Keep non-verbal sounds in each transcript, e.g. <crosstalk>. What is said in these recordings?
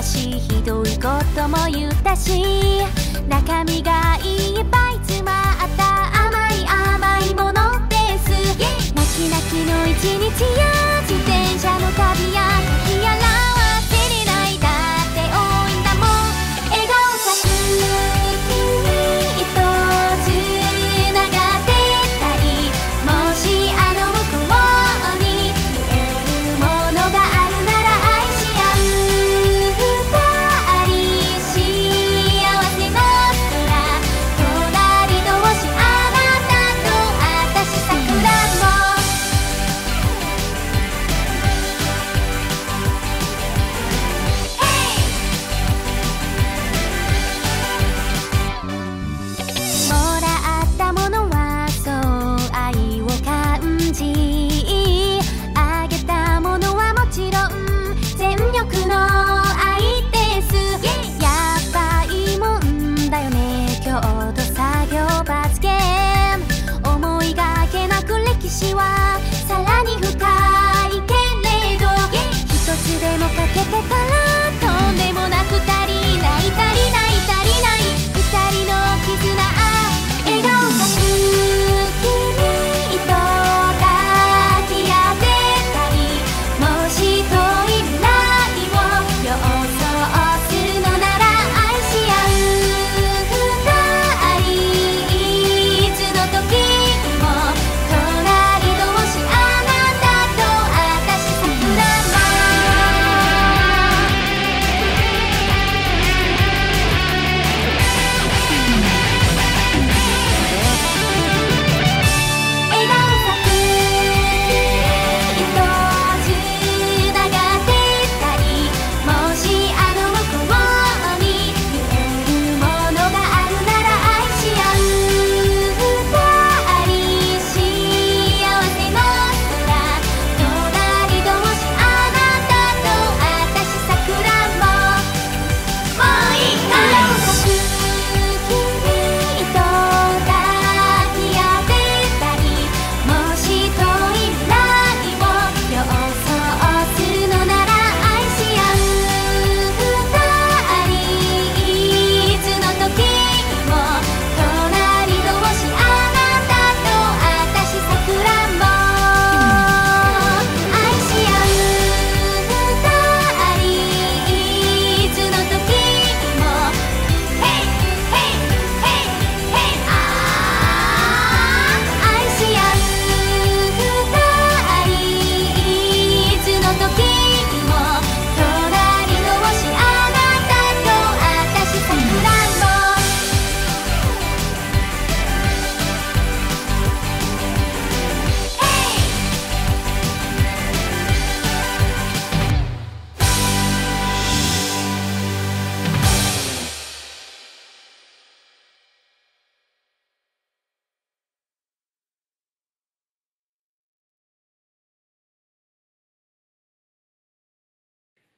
ひどいことも言ったし中身が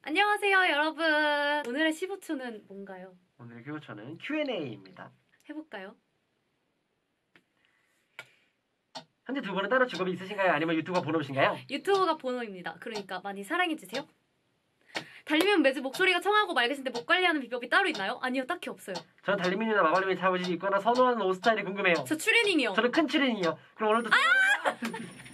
안녕하세요 여러분 오늘의 15초는 뭔가요? 오늘의 15초는 Q&A입니다 해볼까요? 현재 두 분은 따로 직업이 있으신가요? 아니면 유튜버 번호이신가요? 유튜버가 번호입니다 그러니까 많이 사랑해주세요 달리면 매주 목소리가 청하고 맑으신데 목 관리하는 비법이 따로 있나요? 아니요 딱히 없어요 저는 달리민이나 마발림이 자부지 있거나 선호하는 옷 스타일이 궁금해요 저 추리닝이요 저는 큰 추리닝이요 그럼 오늘도 아! <laughs>